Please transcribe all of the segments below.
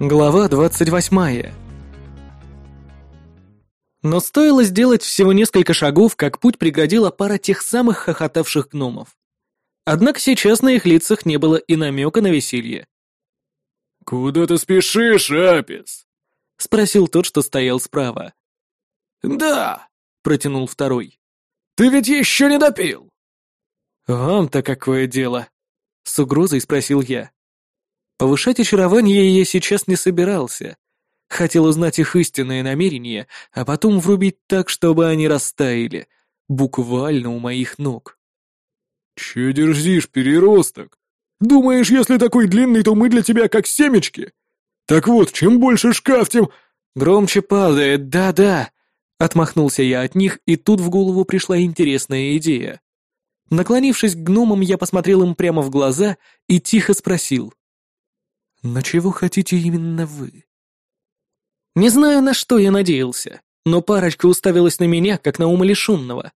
Глава 28. Но стоило сделать всего несколько шагов, как путь преградила пара тех самых хохотавших гномов. Однако сейчас на их лицах не было и намека на веселье. «Куда ты спешишь, Апис?» — спросил тот, что стоял справа. «Да», — протянул второй. «Ты ведь еще не допил!» «Вам-то какое дело?» — с угрозой спросил я. Повышать очарование я сейчас не собирался. Хотел узнать их истинные намерения, а потом врубить так, чтобы они растаяли, буквально у моих ног. «Че дерзишь, переросток? Думаешь, если такой длинный, то мы для тебя как семечки? Так вот, чем больше шкаф, тем...» «Громче падает, да-да!» Отмахнулся я от них, и тут в голову пришла интересная идея. Наклонившись к гномам, я посмотрел им прямо в глаза и тихо спросил. «Но чего хотите именно вы?» Не знаю, на что я надеялся, но парочка уставилась на меня, как на умалишенного.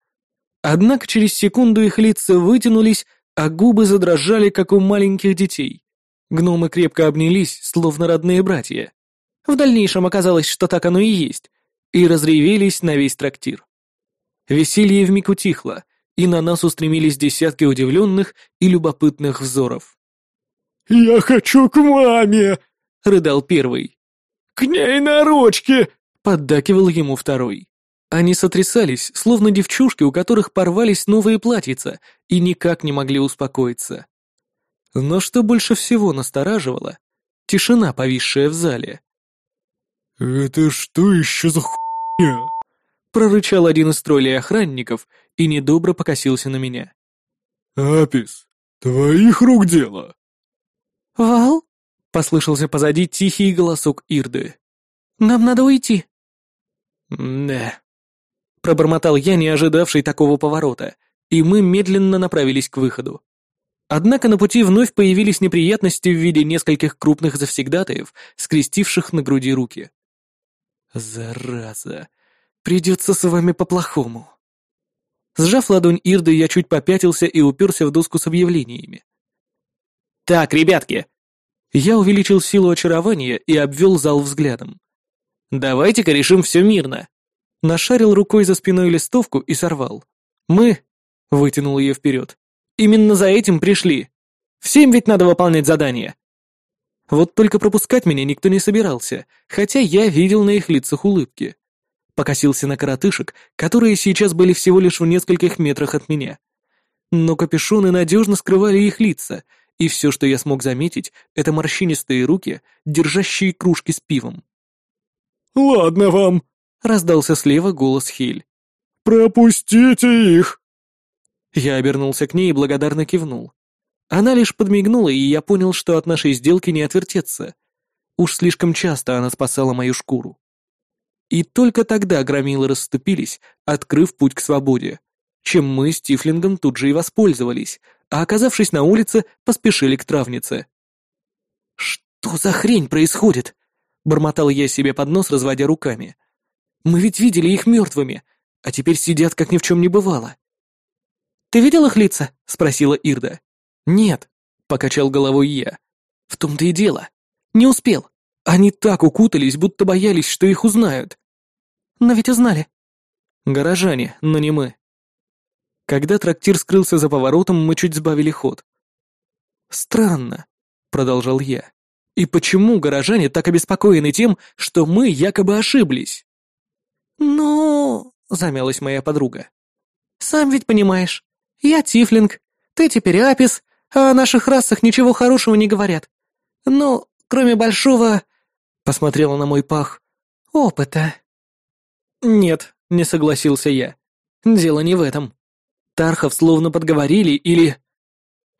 Однако через секунду их лица вытянулись, а губы задрожали, как у маленьких детей. Гномы крепко обнялись, словно родные братья. В дальнейшем оказалось, что так оно и есть, и разревелись на весь трактир. Веселье вмиг утихло, и на нас устремились десятки удивленных и любопытных взоров. «Я хочу к маме!» — рыдал первый. «К ней на ручке!» — поддакивал ему второй. Они сотрясались, словно девчушки, у которых порвались новые платьица, и никак не могли успокоиться. Но что больше всего настораживало — тишина, повисшая в зале. «Это что еще за хуйня?» — прорычал один из троллей охранников и недобро покосился на меня. «Апис, твоих рук дело!» «Вал?» — послышался позади тихий голосок Ирды. «Нам надо уйти». «Да», — пробормотал я, не ожидавший такого поворота, и мы медленно направились к выходу. Однако на пути вновь появились неприятности в виде нескольких крупных завсегдатаев, скрестивших на груди руки. «Зараза! Придется с вами по-плохому!» Сжав ладонь Ирды, я чуть попятился и уперся в доску с объявлениями. «Так, ребятки!» Я увеличил силу очарования и обвел зал взглядом. «Давайте-ка решим все мирно!» Нашарил рукой за спиной листовку и сорвал. «Мы...» — вытянул ее вперед. «Именно за этим пришли. Всем ведь надо выполнять задание!» Вот только пропускать меня никто не собирался, хотя я видел на их лицах улыбки. Покосился на коротышек, которые сейчас были всего лишь в нескольких метрах от меня. Но капюшоны надежно скрывали их лица, и все, что я смог заметить, это морщинистые руки, держащие кружки с пивом. «Ладно вам», — раздался слева голос Хель. «Пропустите их!» Я обернулся к ней и благодарно кивнул. Она лишь подмигнула, и я понял, что от нашей сделки не отвертеться. Уж слишком часто она спасала мою шкуру. И только тогда громилы расступились, открыв путь к свободе, чем мы с Тифлингом тут же и воспользовались, а оказавшись на улице, поспешили к травнице. «Что за хрень происходит?» — бормотал я себе под нос, разводя руками. «Мы ведь видели их мертвыми, а теперь сидят, как ни в чем не бывало». «Ты видел их лица?» — спросила Ирда. «Нет», — покачал головой я. «В том-то и дело. Не успел. Они так укутались, будто боялись, что их узнают». «Но ведь узнали». «Горожане, но не мы. Когда трактир скрылся за поворотом, мы чуть сбавили ход. «Странно», — продолжал я. «И почему горожане так обеспокоены тем, что мы якобы ошиблись?» «Ну...» — замялась моя подруга. «Сам ведь понимаешь, я Тифлинг, ты теперь Апис, а о наших расах ничего хорошего не говорят. Ну, кроме большого...» — посмотрела на мой пах. «Опыта». «Нет», — не согласился я. «Дело не в этом. Тархов словно подговорили или...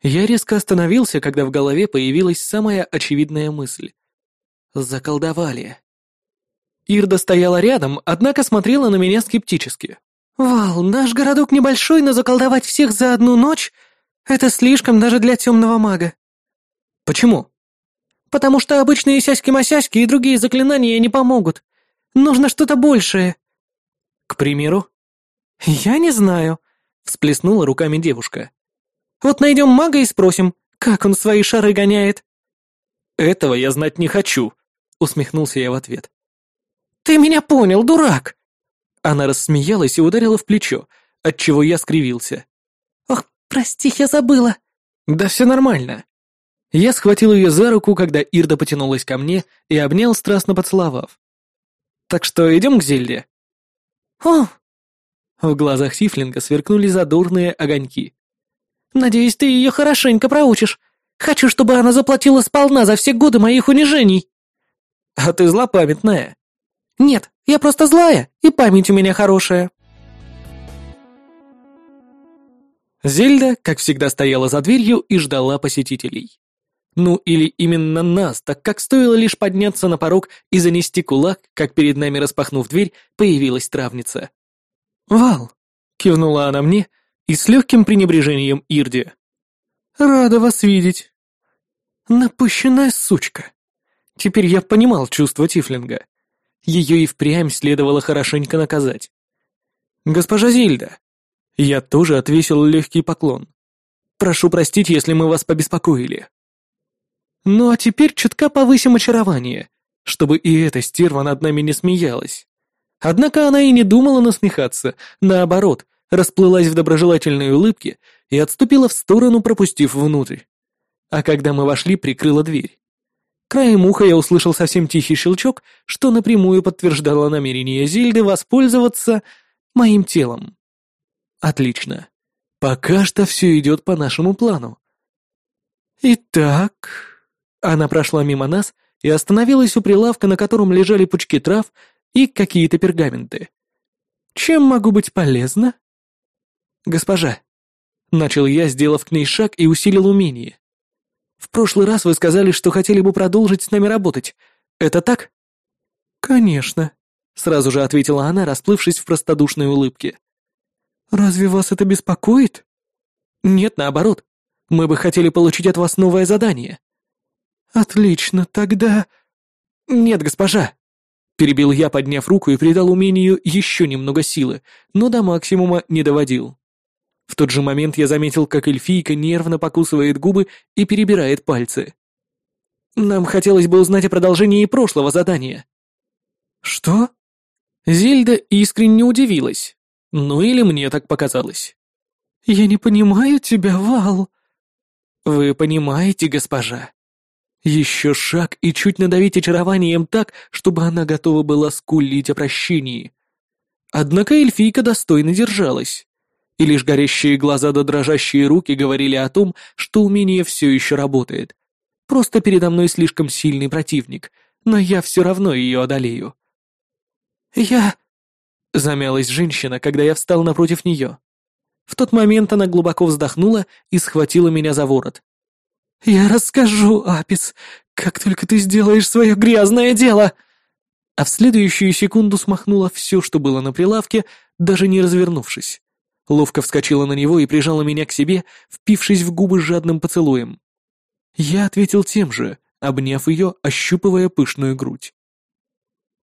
Я резко остановился, когда в голове появилась самая очевидная мысль. Заколдовали. Ирда стояла рядом, однако смотрела на меня скептически. «Вал, наш городок небольшой, но заколдовать всех за одну ночь — это слишком даже для темного мага». «Почему?» «Потому что обычные сяськи-масяськи и другие заклинания не помогут. Нужно что-то большее». «К примеру?» «Я не знаю», всплеснула руками девушка. «Вот найдем мага и спросим, как он свои шары гоняет». «Этого я знать не хочу», — усмехнулся я в ответ. «Ты меня понял, дурак!» Она рассмеялась и ударила в плечо, отчего я скривился. «Ох, прости, я забыла!» «Да все нормально». Я схватил ее за руку, когда Ирда потянулась ко мне и обнял, страстно поцеловав. «Так что идем к Зельде?» «О!» В глазах Сифлинга сверкнули задорные огоньки. «Надеюсь, ты ее хорошенько проучишь. Хочу, чтобы она заплатила сполна за все годы моих унижений». «А ты злопамятная». «Нет, я просто злая, и память у меня хорошая». Зельда, как всегда, стояла за дверью и ждала посетителей. Ну или именно нас, так как стоило лишь подняться на порог и занести кулак, как перед нами распахнув дверь, появилась травница. «Вал!» — кивнула она мне и с легким пренебрежением Ирде. «Рада вас видеть!» «Напыщенная сучка!» Теперь я понимал чувство Тифлинга. Ее и впрямь следовало хорошенько наказать. «Госпожа Зильда!» Я тоже отвесил легкий поклон. «Прошу простить, если мы вас побеспокоили». Ну а теперь чутка повысим очарование, чтобы и эта стерва над нами не смеялась. Однако она и не думала насмехаться, наоборот, расплылась в доброжелательной улыбке и отступила в сторону, пропустив внутрь. А когда мы вошли, прикрыла дверь. Краем уха я услышал совсем тихий щелчок, что напрямую подтверждало намерение Зильды воспользоваться моим телом. Отлично. Пока что все идет по нашему плану. Итак... Она прошла мимо нас и остановилась у прилавка, на котором лежали пучки трав и какие-то пергаменты. «Чем могу быть полезна?» «Госпожа», — начал я, сделав к ней шаг и усилил умение. «В прошлый раз вы сказали, что хотели бы продолжить с нами работать. Это так?» «Конечно», — сразу же ответила она, расплывшись в простодушной улыбке. «Разве вас это беспокоит?» «Нет, наоборот. Мы бы хотели получить от вас новое задание». «Отлично, тогда...» «Нет, госпожа!» Перебил я, подняв руку и придал умению еще немного силы, но до максимума не доводил. В тот же момент я заметил, как эльфийка нервно покусывает губы и перебирает пальцы. «Нам хотелось бы узнать о продолжении прошлого задания». «Что?» Зельда искренне удивилась. Ну или мне так показалось. «Я не понимаю тебя, Вал». «Вы понимаете, госпожа», еще шаг и чуть надавить очарованием так, чтобы она готова была скулить о прощении. Однако эльфийка достойно держалась. И лишь горящие глаза да дрожащие руки говорили о том, что умение все еще работает. Просто передо мной слишком сильный противник, но я все равно ее одолею. «Я...» — замялась женщина, когда я встал напротив нее. В тот момент она глубоко вздохнула и схватила меня за ворот. «Я расскажу, Апис, как только ты сделаешь свое грязное дело!» А в следующую секунду смахнула все, что было на прилавке, даже не развернувшись. Ловко вскочила на него и прижала меня к себе, впившись в губы жадным поцелуем. Я ответил тем же, обняв ее, ощупывая пышную грудь.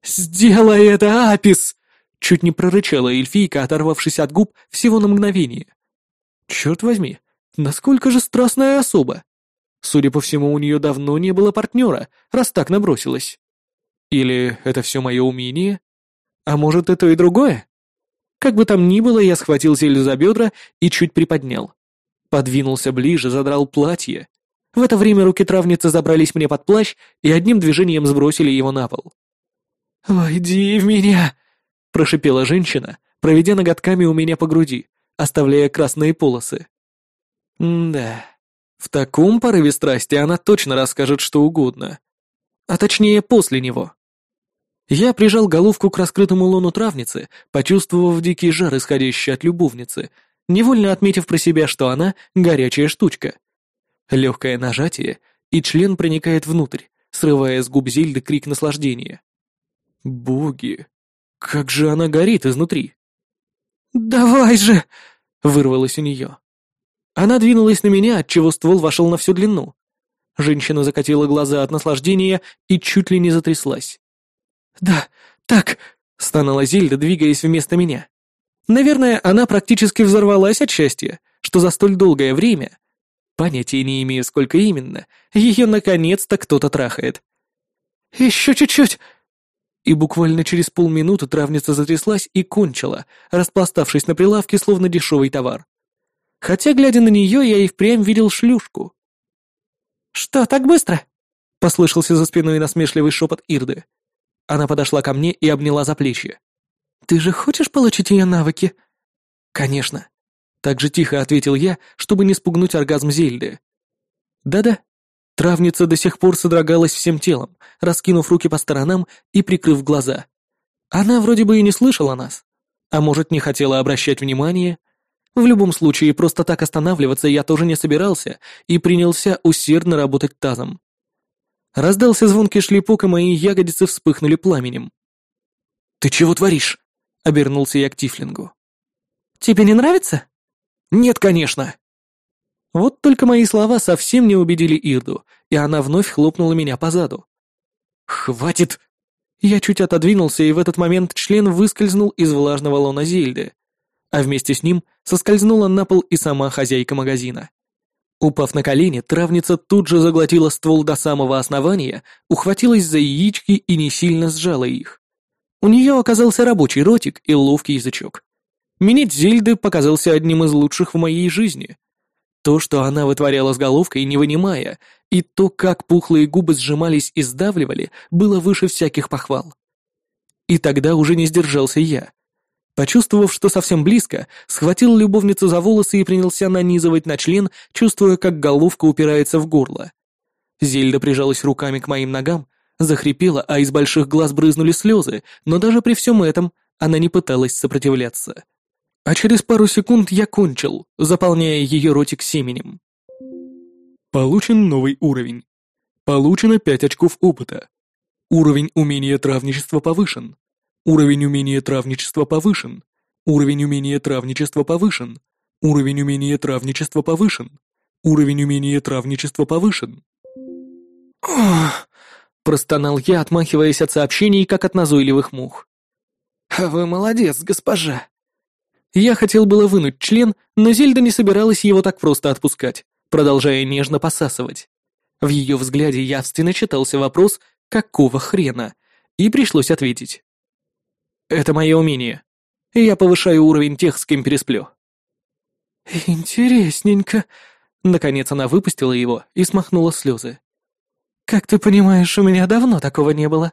«Сделай это, Апис!» Чуть не прорычала эльфийка, оторвавшись от губ всего на мгновение. «Черт возьми, насколько же страстная особа!» Судя по всему, у нее давно не было партнера, раз так набросилась. Или это все мое умение? А может, это и другое? Как бы там ни было, я схватил Зелю за бедра и чуть приподнял. Подвинулся ближе, задрал платье. В это время руки травницы забрались мне под плащ и одним движением сбросили его на пол. «Войди в меня!» — прошипела женщина, проведя ноготками у меня по груди, оставляя красные полосы. «Да...» В таком порыве страсти она точно расскажет что угодно. А точнее, после него. Я прижал головку к раскрытому лону травницы, почувствовав дикий жар, исходящий от любовницы, невольно отметив про себя, что она горячая штучка. Легкое нажатие, и член проникает внутрь, срывая с губ Зильды крик наслаждения. «Боги! Как же она горит изнутри!» «Давай же!» — вырвалось у нее. Она двинулась на меня, отчего ствол вошел на всю длину. Женщина закатила глаза от наслаждения и чуть ли не затряслась. «Да, так», — стонала Зельда, двигаясь вместо меня. Наверное, она практически взорвалась от счастья, что за столь долгое время, понятия не имею, сколько именно, ее наконец-то кто-то трахает. Еще чуть-чуть!» И буквально через полминуты травница затряслась и кончила, распластавшись на прилавке, словно дешевый товар. Хотя, глядя на нее, я и впрямь видел шлюшку. «Что, так быстро?» — послышался за спиной насмешливый шепот Ирды. Она подошла ко мне и обняла за плечи. «Ты же хочешь получить ее навыки?» «Конечно». Так же тихо ответил я, чтобы не спугнуть оргазм Зельды. «Да-да». Травница до сих пор содрогалась всем телом, раскинув руки по сторонам и прикрыв глаза. Она вроде бы и не слышала нас. А может, не хотела обращать внимание? В любом случае, просто так останавливаться я тоже не собирался и принялся усердно работать тазом. Раздался звонкий шлепок, и мои ягодицы вспыхнули пламенем. «Ты чего творишь?» — обернулся я к Тифлингу. «Тебе не нравится?» «Нет, конечно!» Вот только мои слова совсем не убедили Ирду, и она вновь хлопнула меня по заду. «Хватит!» Я чуть отодвинулся, и в этот момент член выскользнул из влажного лона Зельды, а вместе с ним соскользнула на пол и сама хозяйка магазина. Упав на колени, травница тут же заглотила ствол до самого основания, ухватилась за яички и не сильно сжала их. У нее оказался рабочий ротик и ловкий язычок. Минет Зельды показался одним из лучших в моей жизни. То, что она вытворяла с головкой, не вынимая, и то, как пухлые губы сжимались и сдавливали, было выше всяких похвал. И тогда уже не сдержался я. Почувствовав, что совсем близко, схватил любовницу за волосы и принялся нанизывать на член, чувствуя, как головка упирается в горло. Зельда прижалась руками к моим ногам, захрипела, а из больших глаз брызнули слезы, но даже при всем этом она не пыталась сопротивляться. А через пару секунд я кончил, заполняя ее ротик семенем. Получен новый уровень. Получено 5 очков опыта. Уровень умения травничества повышен. Уровень умения травничества повышен. Уровень умения травничества повышен. Уровень умения травничества повышен. Уровень умения травничества повышен. Ох, простонал я, отмахиваясь от сообщений, как от назойливых мух. «А вы молодец, госпожа!» Я хотел было вынуть член, но Зельда не собиралась его так просто отпускать, продолжая нежно посасывать. В ее взгляде явственно читался вопрос «какого хрена?» и пришлось ответить. Это мое умение. Я повышаю уровень тех, с кем пересплю». «Интересненько». Наконец она выпустила его и смахнула слезы. «Как ты понимаешь, у меня давно такого не было».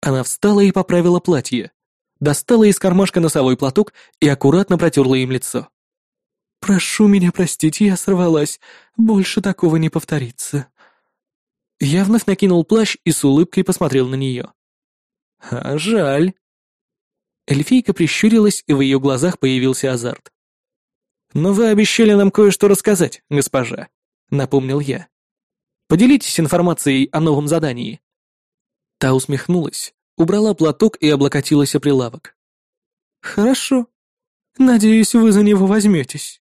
Она встала и поправила платье, достала из кармашка носовой платок и аккуратно протерла им лицо. «Прошу меня простить, я сорвалась. Больше такого не повторится». Я вновь накинул плащ и с улыбкой посмотрел на нее. «А жаль». Эльфийка прищурилась, и в ее глазах появился азарт. «Но вы обещали нам кое-что рассказать, госпожа», — напомнил я. «Поделитесь информацией о новом задании». Та усмехнулась, убрала платок и облокотилась о прилавок. «Хорошо. Надеюсь, вы за него возьметесь».